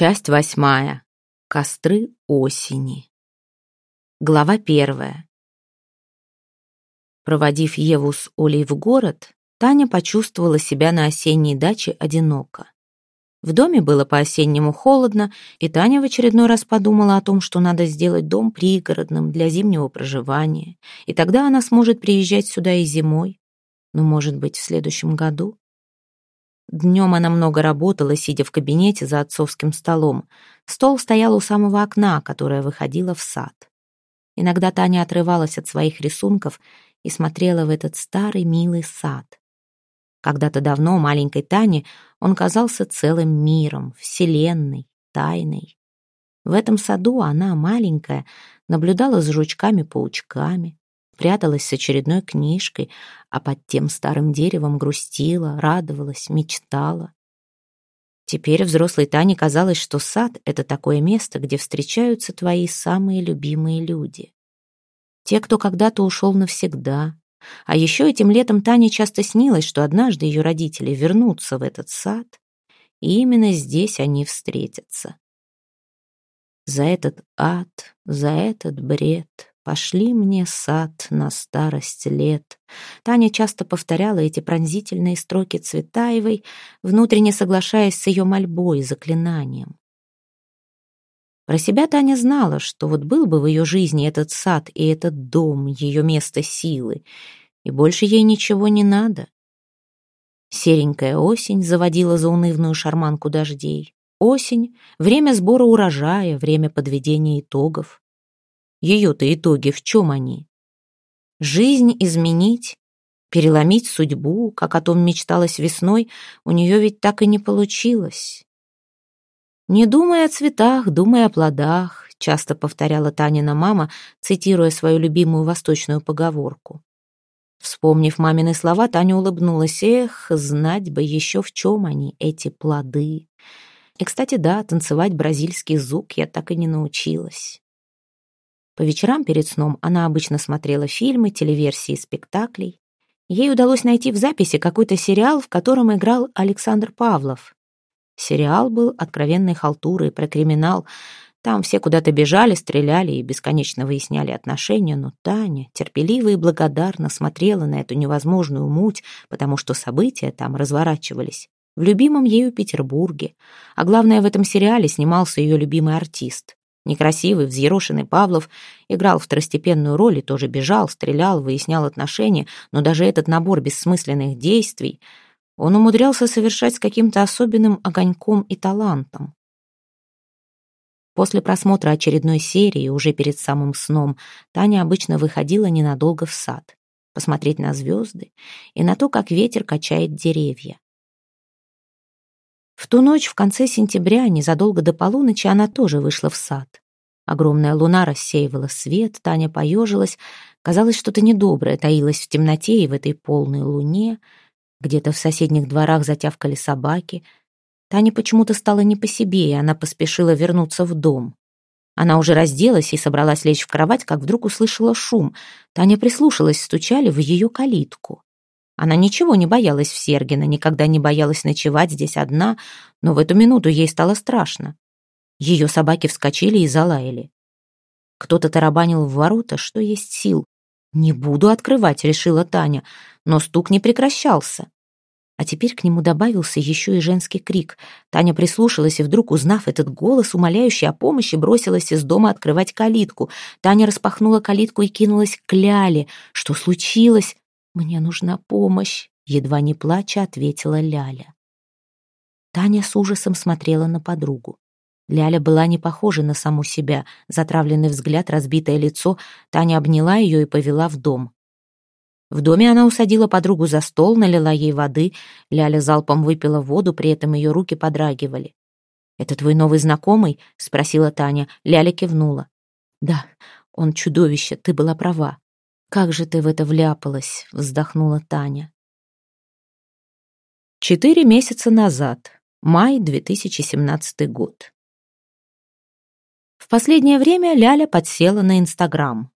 Часть восьмая. Костры осени. Глава первая. Проводив Еву с Олей в город, Таня почувствовала себя на осенней даче одиноко. В доме было по-осеннему холодно, и Таня в очередной раз подумала о том, что надо сделать дом пригородным для зимнего проживания, и тогда она сможет приезжать сюда и зимой, ну, может быть, в следующем году. Днем она много работала, сидя в кабинете за отцовским столом. Стол стоял у самого окна, которое выходило в сад. Иногда Таня отрывалась от своих рисунков и смотрела в этот старый милый сад. Когда-то давно маленькой Тане он казался целым миром, вселенной, тайной. В этом саду она, маленькая, наблюдала за жучками-паучками, пряталась с очередной книжкой, а под тем старым деревом грустила, радовалась, мечтала. Теперь взрослой Тане казалось, что сад — это такое место, где встречаются твои самые любимые люди. Те, кто когда-то ушел навсегда. А еще этим летом Тане часто снилось, что однажды ее родители вернутся в этот сад, и именно здесь они встретятся. За этот ад, за этот бред, Пошли мне сад на старость лет. Таня часто повторяла эти пронзительные строки Цветаевой, внутренне соглашаясь с ее мольбой и заклинанием. Про себя Таня знала, что вот был бы в ее жизни этот сад и этот дом, ее место силы, и больше ей ничего не надо. Серенькая осень заводила заунывную шарманку дождей. Осень — время сбора урожая, время подведения итогов. Ее-то итоги в чем они? Жизнь изменить, переломить судьбу, как о том мечталось весной, у нее ведь так и не получилось. «Не думай о цветах, думай о плодах», часто повторяла Танина мама, цитируя свою любимую восточную поговорку. Вспомнив мамины слова, Таня улыбнулась. Эх, знать бы еще в чем они, эти плоды. И, кстати, да, танцевать бразильский зук я так и не научилась. По вечерам перед сном она обычно смотрела фильмы, телеверсии спектаклей. Ей удалось найти в записи какой-то сериал, в котором играл Александр Павлов. Сериал был откровенной халтурой про криминал. Там все куда-то бежали, стреляли и бесконечно выясняли отношения, но Таня терпеливо и благодарно смотрела на эту невозможную муть, потому что события там разворачивались в любимом ею Петербурге. А главное, в этом сериале снимался ее любимый артист. Некрасивый, взъерошенный Павлов играл второстепенную роль и тоже бежал, стрелял, выяснял отношения, но даже этот набор бессмысленных действий он умудрялся совершать с каким-то особенным огоньком и талантом. После просмотра очередной серии, уже перед самым сном, Таня обычно выходила ненадолго в сад, посмотреть на звезды и на то, как ветер качает деревья. В ту ночь в конце сентября, незадолго до полуночи, она тоже вышла в сад. Огромная луна рассеивала свет, Таня поежилась. Казалось, что-то недоброе таилось в темноте и в этой полной луне. Где-то в соседних дворах затявкали собаки. Таня почему-то стала не по себе, и она поспешила вернуться в дом. Она уже разделась и собралась лечь в кровать, как вдруг услышала шум. Таня прислушалась, стучали в ее калитку. Она ничего не боялась в Сергина, никогда не боялась ночевать здесь одна, но в эту минуту ей стало страшно. Ее собаки вскочили и залаяли. Кто-то тарабанил в ворота, что есть сил. «Не буду открывать», — решила Таня, но стук не прекращался. А теперь к нему добавился еще и женский крик. Таня прислушалась и вдруг, узнав этот голос, умоляющий о помощи, бросилась из дома открывать калитку. Таня распахнула калитку и кинулась к Ляле. «Что случилось?» «Мне нужна помощь», — едва не плача ответила Ляля. Таня с ужасом смотрела на подругу. Ляля была не похожа на саму себя. Затравленный взгляд, разбитое лицо. Таня обняла ее и повела в дом. В доме она усадила подругу за стол, налила ей воды. Ляля залпом выпила воду, при этом ее руки подрагивали. «Это твой новый знакомый?» — спросила Таня. Ляля кивнула. «Да, он чудовище, ты была права. «Как же ты в это вляпалась?» — вздохнула Таня. Четыре месяца назад, май 2017 год. В последнее время Ляля подсела на Инстаграм.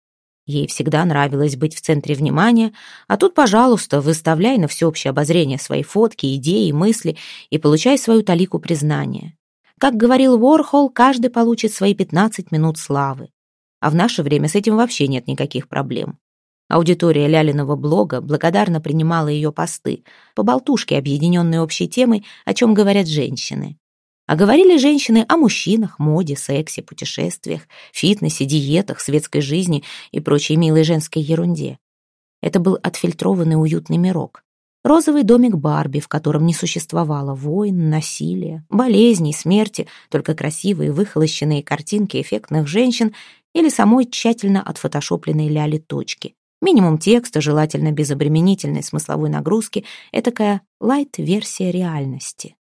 Ей всегда нравилось быть в центре внимания, а тут, пожалуйста, выставляй на всеобщее обозрение свои фотки, идеи, мысли и получай свою талику признания. Как говорил Уорхол, каждый получит свои 15 минут славы. А в наше время с этим вообще нет никаких проблем. Аудитория Лялиного блога благодарно принимала ее посты, по болтушке, объединенной общей темой, о чем говорят женщины. А говорили женщины о мужчинах, моде, сексе, путешествиях, фитнесе, диетах, светской жизни и прочей милой женской ерунде. Это был отфильтрованный уютный мирок. Розовый домик Барби, в котором не существовало войн, насилия, болезней, смерти, только красивые выхолощенные картинки эффектных женщин или самой тщательно отфотошопленной ляли точки. Минимум текста, желательно без обременительной смысловой нагрузки, этакая лайт-версия реальности.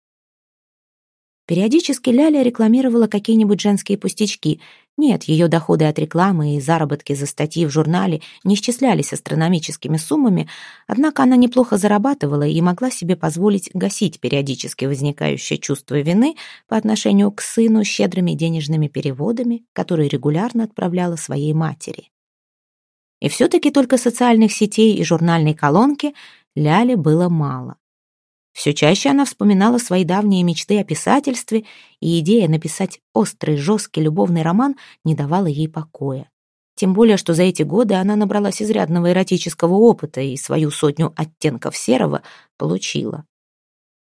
Периодически Ляля рекламировала какие-нибудь женские пустячки. Нет, ее доходы от рекламы и заработки за статьи в журнале не исчислялись астрономическими суммами, однако она неплохо зарабатывала и могла себе позволить гасить периодически возникающее чувство вины по отношению к сыну щедрыми денежными переводами, которые регулярно отправляла своей матери. И все-таки только социальных сетей и журнальной колонки Ляле было мало. Все чаще она вспоминала свои давние мечты о писательстве, и идея написать острый, жесткий любовный роман не давала ей покоя. Тем более, что за эти годы она набралась изрядного эротического опыта и свою сотню оттенков серого получила.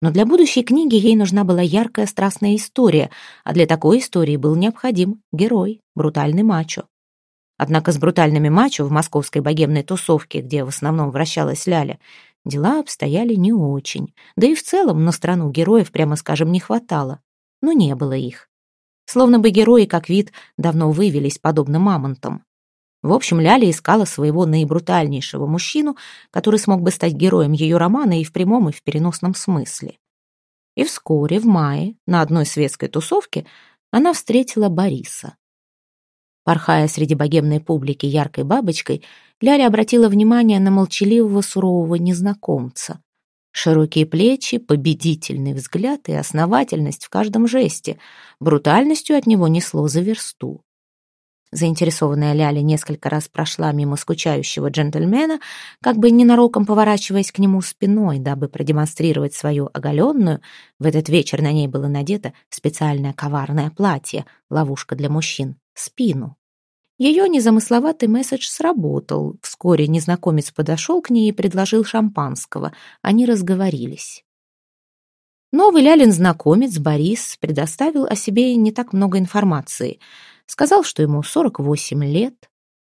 Но для будущей книги ей нужна была яркая страстная история, а для такой истории был необходим герой, брутальный мачо. Однако с брутальными мачо в московской богемной тусовке, где в основном вращалась Ляля, Дела обстояли не очень. Да и в целом на страну героев, прямо скажем, не хватало. Но не было их. Словно бы герои, как вид, давно вывелись, подобно мамонтам. В общем, Ляля искала своего наибрутальнейшего мужчину, который смог бы стать героем ее романа и в прямом, и в переносном смысле. И вскоре, в мае, на одной светской тусовке, она встретила Бориса. Порхая среди богемной публики яркой бабочкой, Ляля обратила внимание на молчаливого сурового незнакомца. Широкие плечи, победительный взгляд и основательность в каждом жесте. Брутальностью от него несло за версту. Заинтересованная Ляля несколько раз прошла мимо скучающего джентльмена, как бы ненароком поворачиваясь к нему спиной, дабы продемонстрировать свою оголенную, в этот вечер на ней было надето специальное коварное платье, ловушка для мужчин, спину. Ее незамысловатый месседж сработал. Вскоре незнакомец подошел к ней и предложил шампанского. Они разговорились. Новый Лялин знакомец, Борис, предоставил о себе не так много информации. Сказал, что ему 48 лет,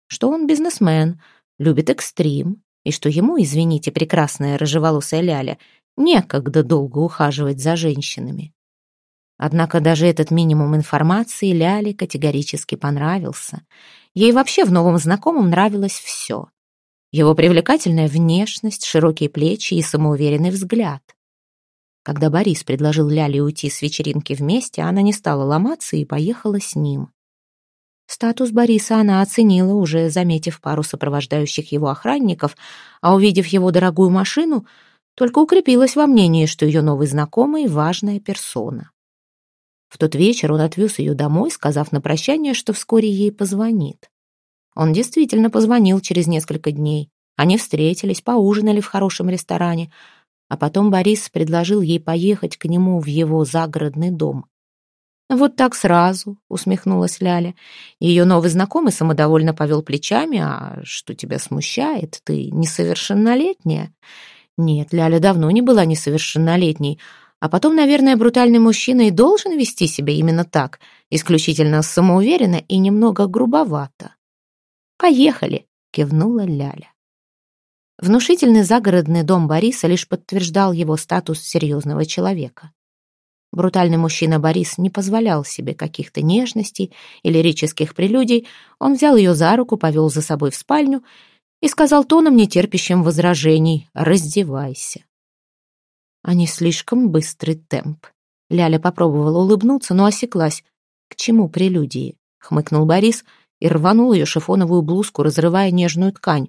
что он бизнесмен, любит экстрим, и что ему, извините, прекрасная рыжеволосая Ляля, некогда долго ухаживать за женщинами. Однако даже этот минимум информации Ляле категорически понравился. Ей вообще в новом знакомом нравилось все. Его привлекательная внешность, широкие плечи и самоуверенный взгляд. Когда Борис предложил Ляле уйти с вечеринки вместе, она не стала ломаться и поехала с ним. Статус Бориса она оценила, уже заметив пару сопровождающих его охранников, а увидев его дорогую машину, только укрепилась во мнении, что ее новый знакомый — важная персона. В тот вечер он отвез ее домой, сказав на прощание, что вскоре ей позвонит. Он действительно позвонил через несколько дней. Они встретились, поужинали в хорошем ресторане, а потом Борис предложил ей поехать к нему в его загородный дом. «Вот так сразу», — усмехнулась Ляля. Ее новый знакомый самодовольно повел плечами. «А что тебя смущает? Ты несовершеннолетняя?» «Нет, Ляля давно не была несовершеннолетней. А потом, наверное, брутальный мужчина и должен вести себя именно так, исключительно самоуверенно и немного грубовато. «Поехали!» — кивнула Ляля. Внушительный загородный дом Бориса лишь подтверждал его статус серьезного человека. Брутальный мужчина Борис не позволял себе каких-то нежностей и лирических прелюдий. Он взял ее за руку, повел за собой в спальню и сказал тоном, нетерпящим возражений, «Раздевайся» а не слишком быстрый темп. Ляля попробовала улыбнуться, но осеклась. «К чему прелюдии?» — хмыкнул Борис и рванул ее шифоновую блузку, разрывая нежную ткань.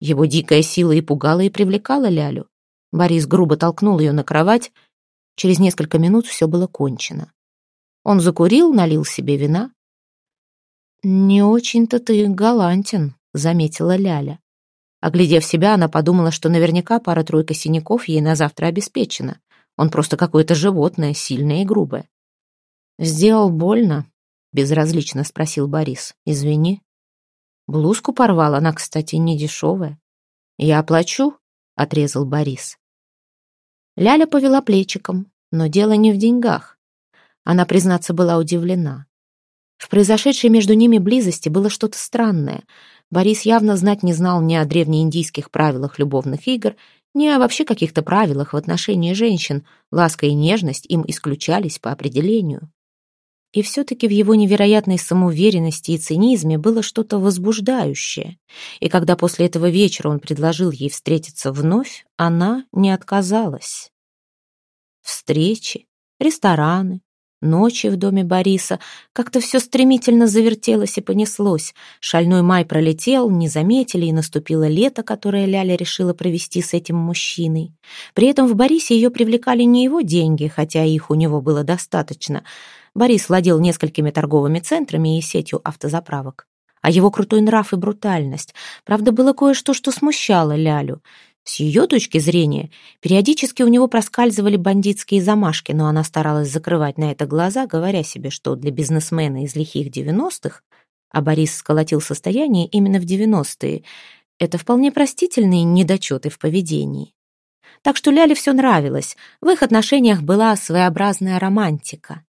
Его дикая сила и пугала, и привлекала Лялю. Борис грубо толкнул ее на кровать. Через несколько минут все было кончено. Он закурил, налил себе вина. «Не очень-то ты галантен», — заметила Ляля. Оглядев себя, она подумала, что наверняка пара-тройка синяков ей на завтра обеспечена. Он просто какое-то животное, сильное и грубое. «Сделал больно?» — безразлично спросил Борис. «Извини». Блузку порвал, она, кстати, не дешевая. «Я оплачу?» — отрезал Борис. Ляля повела плечиком, но дело не в деньгах. Она, признаться, была удивлена. В произошедшей между ними близости было что-то странное. Борис явно знать не знал ни о древнеиндийских правилах любовных игр, ни о вообще каких-то правилах в отношении женщин. Ласка и нежность им исключались по определению. И все-таки в его невероятной самоуверенности и цинизме было что-то возбуждающее. И когда после этого вечера он предложил ей встретиться вновь, она не отказалась. Встречи, рестораны, Ночи в доме Бориса. Как-то все стремительно завертелось и понеслось. Шальной май пролетел, не заметили, и наступило лето, которое Ляля решила провести с этим мужчиной. При этом в Борисе ее привлекали не его деньги, хотя их у него было достаточно. Борис владел несколькими торговыми центрами и сетью автозаправок. А его крутой нрав и брутальность. Правда, было кое-что, что смущало Лялю. С ее точки зрения, периодически у него проскальзывали бандитские замашки, но она старалась закрывать на это глаза, говоря себе, что для бизнесмена из лихих девяностых, а Борис сколотил состояние именно в девяностые, это вполне простительные недочеты в поведении. Так что Ляле все нравилось, в их отношениях была своеобразная романтика.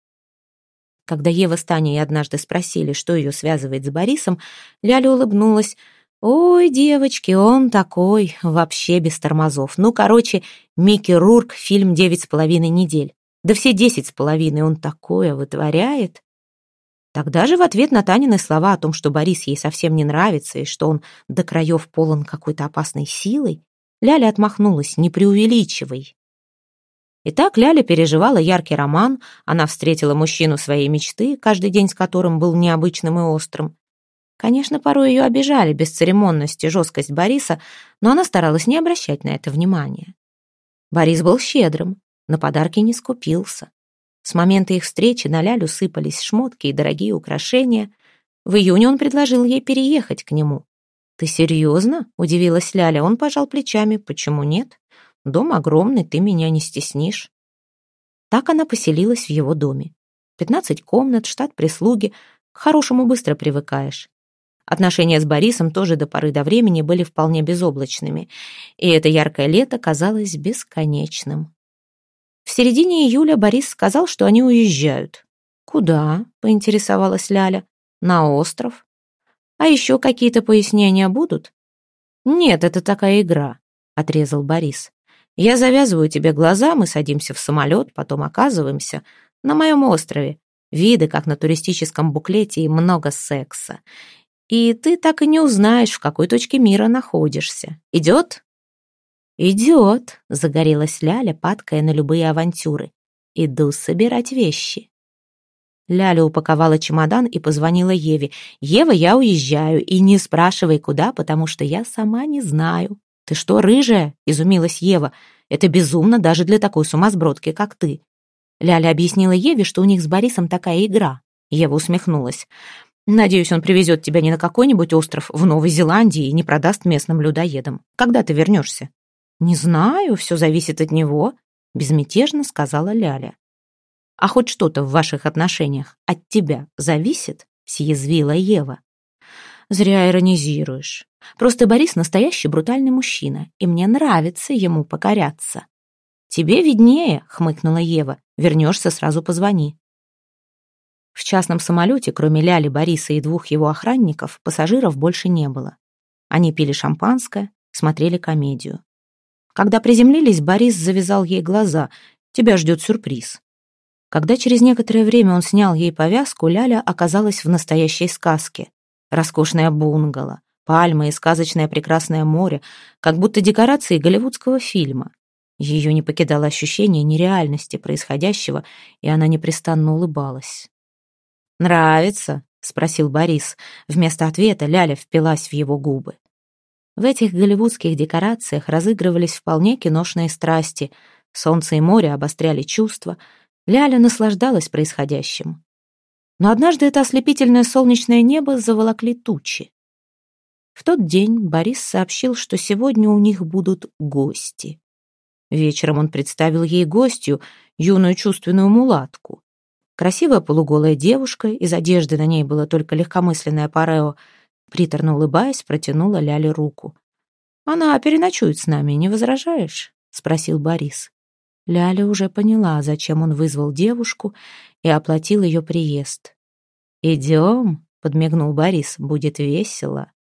Когда Ева с Таней однажды спросили, что ее связывает с Борисом, Ляля улыбнулась – Ой, девочки, он такой, вообще без тормозов. Ну, короче, Микки Рурк, фильм «Девять с половиной недель». Да все десять с половиной он такое вытворяет. Тогда же в ответ на Танины слова о том, что Борис ей совсем не нравится и что он до краев полон какой-то опасной силой, Ляля отмахнулась, не преувеличивай. Итак, Ляля переживала яркий роман, она встретила мужчину своей мечты, каждый день с которым был необычным и острым. Конечно, порой ее обижали бесцеремонность и жесткость Бориса, но она старалась не обращать на это внимания. Борис был щедрым, на подарки не скупился. С момента их встречи на Лялю сыпались шмотки и дорогие украшения. В июне он предложил ей переехать к нему. «Ты серьезно?» — удивилась Ляля. Он пожал плечами. «Почему нет? Дом огромный, ты меня не стеснишь». Так она поселилась в его доме. Пятнадцать комнат, штат прислуги. К хорошему быстро привыкаешь. Отношения с Борисом тоже до поры до времени были вполне безоблачными, и это яркое лето казалось бесконечным. В середине июля Борис сказал, что они уезжают. «Куда?» — поинтересовалась Ляля. «На остров». «А еще какие-то пояснения будут?» «Нет, это такая игра», — отрезал Борис. «Я завязываю тебе глаза, мы садимся в самолет, потом оказываемся на моем острове. Виды, как на туристическом буклете, и много секса и ты так и не узнаешь, в какой точке мира находишься. Идет?» «Идет», — загорелась Ляля, падкая на любые авантюры. «Иду собирать вещи». Ляля упаковала чемодан и позвонила Еве. «Ева, я уезжаю, и не спрашивай, куда, потому что я сама не знаю». «Ты что, рыжая?» — изумилась Ева. «Это безумно даже для такой сумасбродки, как ты». Ляля объяснила Еве, что у них с Борисом такая игра. Ева усмехнулась. Надеюсь, он привезет тебя не на какой-нибудь остров в Новой Зеландии и не продаст местным людоедам. Когда ты вернешься?» «Не знаю, все зависит от него», — безмятежно сказала Ляля. «А хоть что-то в ваших отношениях от тебя зависит?» — съязвила Ева. «Зря иронизируешь. Просто Борис настоящий брутальный мужчина, и мне нравится ему покоряться». «Тебе виднее», — хмыкнула Ева. «Вернешься, сразу позвони». В частном самолете, кроме Ляли, Бориса и двух его охранников, пассажиров больше не было. Они пили шампанское, смотрели комедию. Когда приземлились, Борис завязал ей глаза. «Тебя ждет сюрприз». Когда через некоторое время он снял ей повязку, Ляля оказалась в настоящей сказке. Роскошная бунгало, пальмы и сказочное прекрасное море, как будто декорации голливудского фильма. Ее не покидало ощущение нереальности происходящего, и она непрестанно улыбалась. «Нравится?» — спросил Борис. Вместо ответа Ляля впилась в его губы. В этих голливудских декорациях разыгрывались вполне киношные страсти. Солнце и море обостряли чувства. Ляля наслаждалась происходящим. Но однажды это ослепительное солнечное небо заволокли тучи. В тот день Борис сообщил, что сегодня у них будут гости. Вечером он представил ей гостью, юную чувственную мулатку. Красивая полуголая девушка, из одежды на ней было только легкомысленное парео, приторно улыбаясь, протянула Ляле руку. «Она переночует с нами, не возражаешь?» — спросил Борис. Ляля уже поняла, зачем он вызвал девушку и оплатил ее приезд. «Идем», — подмигнул Борис, — «будет весело».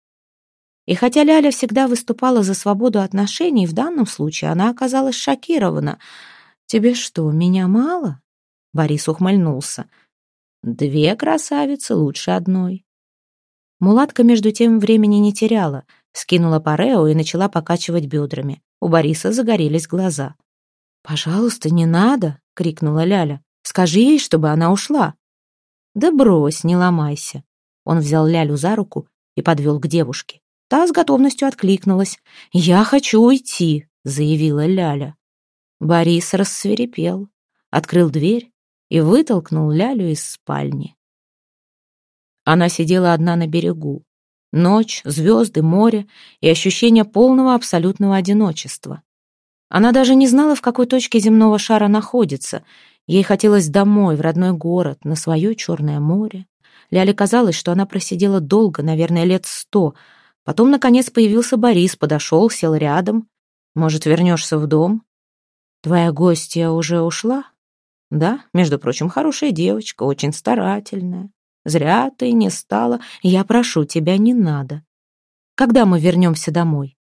И хотя Ляля всегда выступала за свободу отношений, в данном случае она оказалась шокирована. «Тебе что, меня мало?» Борис ухмыльнулся. «Две красавицы лучше одной». Мулатка между тем времени не теряла, скинула парео и начала покачивать бедрами. У Бориса загорелись глаза. «Пожалуйста, не надо!» — крикнула Ляля. «Скажи ей, чтобы она ушла!» «Да брось, не ломайся!» Он взял Лялю за руку и подвел к девушке. Та с готовностью откликнулась. «Я хочу уйти!» — заявила Ляля. Борис рассверепел, открыл дверь и вытолкнул Лялю из спальни. Она сидела одна на берегу. Ночь, звезды, море и ощущение полного абсолютного одиночества. Она даже не знала, в какой точке земного шара находится. Ей хотелось домой, в родной город, на свое Черное море. Ляле казалось, что она просидела долго, наверное, лет сто. Потом, наконец, появился Борис, подошел, сел рядом. «Может, вернешься в дом?» «Твоя гостья уже ушла?» «Да, между прочим, хорошая девочка, очень старательная. Зря ты не стала. Я прошу тебя, не надо. Когда мы вернемся домой?»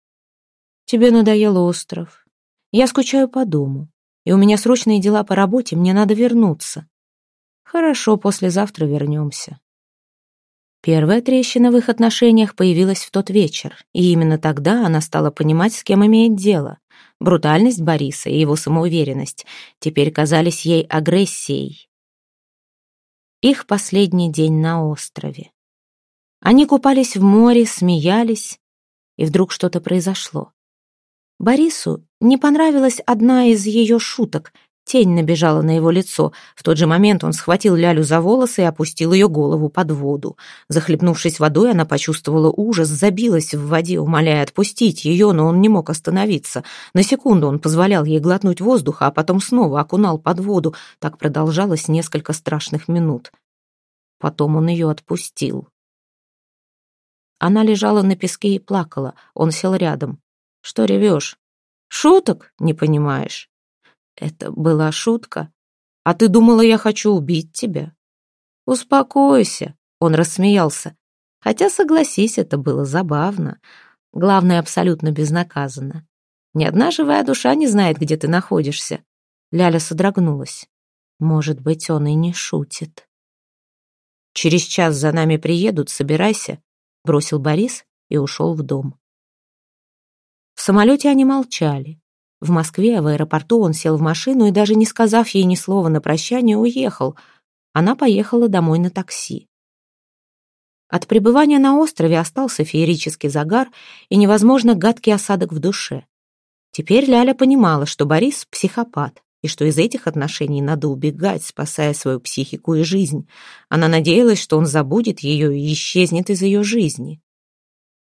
«Тебе надоел остров. Я скучаю по дому, и у меня срочные дела по работе, мне надо вернуться. Хорошо, послезавтра вернемся. Первая трещина в их отношениях появилась в тот вечер, и именно тогда она стала понимать, с кем имеет дело. Брутальность Бориса и его самоуверенность теперь казались ей агрессией. Их последний день на острове. Они купались в море, смеялись, и вдруг что-то произошло. Борису не понравилась одна из ее шуток. Тень набежала на его лицо. В тот же момент он схватил Лялю за волосы и опустил ее голову под воду. Захлебнувшись водой, она почувствовала ужас, забилась в воде, умоляя отпустить ее, но он не мог остановиться. На секунду он позволял ей глотнуть воздуха, а потом снова окунал под воду. Так продолжалось несколько страшных минут. Потом он ее отпустил. Она лежала на песке и плакала. Он сел рядом. Что ревешь? Шуток не понимаешь? Это была шутка. А ты думала, я хочу убить тебя? Успокойся, он рассмеялся. Хотя, согласись, это было забавно. Главное, абсолютно безнаказанно. Ни одна живая душа не знает, где ты находишься. Ляля содрогнулась. Может быть, он и не шутит. «Через час за нами приедут, собирайся», — бросил Борис и ушел в дом. В самолете они молчали. В Москве, в аэропорту он сел в машину и, даже не сказав ей ни слова на прощание, уехал. Она поехала домой на такси. От пребывания на острове остался феерический загар и невозможно гадкий осадок в душе. Теперь Ляля понимала, что Борис — психопат, и что из этих отношений надо убегать, спасая свою психику и жизнь. Она надеялась, что он забудет ее и исчезнет из ее жизни.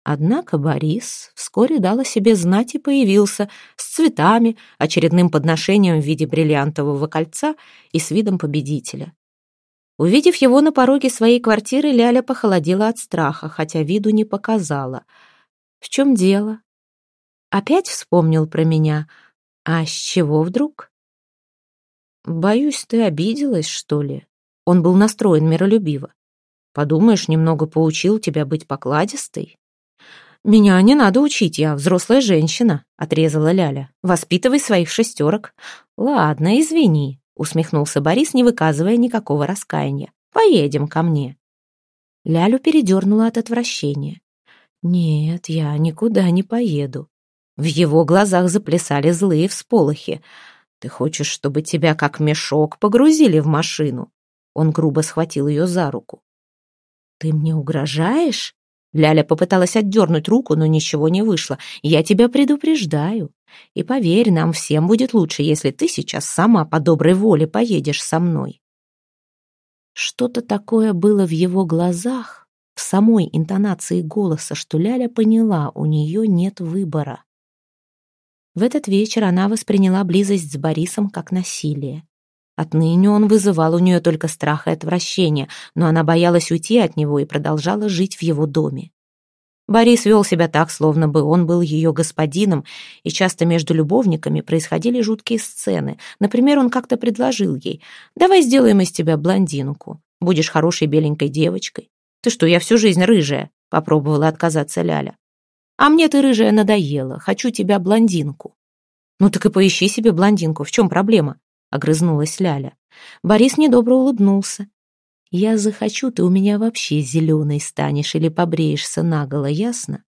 Однако Борис вскоре дал о себе знать и появился с цветами, очередным подношением в виде бриллиантового кольца и с видом победителя. Увидев его на пороге своей квартиры, Ляля похолодела от страха, хотя виду не показала. «В чем дело?» «Опять вспомнил про меня. А с чего вдруг?» «Боюсь, ты обиделась, что ли?» Он был настроен миролюбиво. «Подумаешь, немного поучил тебя быть покладистой». «Меня не надо учить, я взрослая женщина», — отрезала Ляля. «Воспитывай своих шестерок». «Ладно, извини», — усмехнулся Борис, не выказывая никакого раскаяния. «Поедем ко мне». Лялю передернула от отвращения. «Нет, я никуда не поеду». В его глазах заплясали злые всполохи. «Ты хочешь, чтобы тебя как мешок погрузили в машину?» Он грубо схватил ее за руку. «Ты мне угрожаешь?» Ляля попыталась отдернуть руку, но ничего не вышло. «Я тебя предупреждаю. И поверь, нам всем будет лучше, если ты сейчас сама по доброй воле поедешь со мной». Что-то такое было в его глазах, в самой интонации голоса, что Ляля поняла, у нее нет выбора. В этот вечер она восприняла близость с Борисом как насилие. Отныне он вызывал у нее только страх и отвращение, но она боялась уйти от него и продолжала жить в его доме. Борис вел себя так, словно бы он был ее господином, и часто между любовниками происходили жуткие сцены. Например, он как-то предложил ей, «Давай сделаем из тебя блондинку, будешь хорошей беленькой девочкой». «Ты что, я всю жизнь рыжая?» — попробовала отказаться Ляля. «А мне ты рыжая надоела, хочу тебя блондинку». «Ну так и поищи себе блондинку, в чем проблема?» — огрызнулась Ляля. Борис недобро улыбнулся. Я захочу, ты у меня вообще зеленой станешь или побреешься наголо, ясно?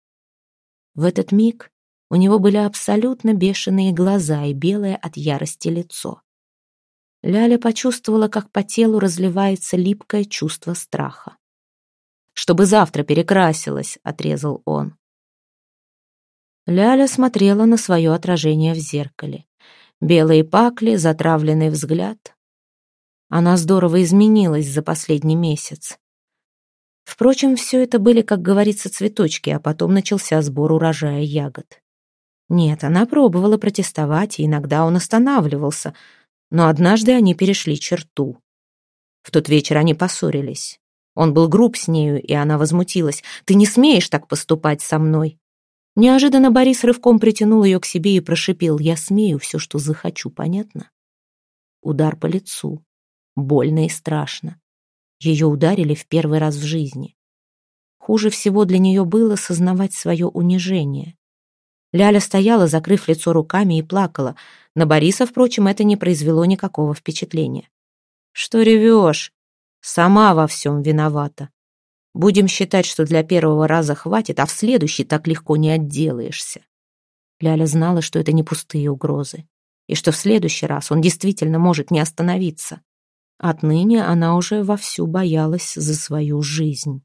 В этот миг у него были абсолютно бешеные глаза и белое от ярости лицо. Ляля почувствовала, как по телу разливается липкое чувство страха. «Чтобы завтра перекрасилась», — отрезал он. Ляля смотрела на свое отражение в зеркале. Белые пакли, затравленный взгляд, она здорово изменилась за последний месяц. Впрочем, все это были, как говорится, цветочки, а потом начался сбор урожая ягод. Нет, она пробовала протестовать, и иногда он останавливался, но однажды они перешли черту. В тот вечер они поссорились. Он был груб с нею, и она возмутилась. «Ты не смеешь так поступать со мной!» Неожиданно Борис рывком притянул ее к себе и прошипел. «Я смею все, что захочу, понятно?» Удар по лицу. Больно и страшно. Ее ударили в первый раз в жизни. Хуже всего для нее было сознавать свое унижение. Ляля стояла, закрыв лицо руками, и плакала. На Бориса, впрочем, это не произвело никакого впечатления. «Что ревешь? Сама во всем виновата. Будем считать, что для первого раза хватит, а в следующий так легко не отделаешься». Ляля знала, что это не пустые угрозы, и что в следующий раз он действительно может не остановиться. Отныне она уже вовсю боялась за свою жизнь.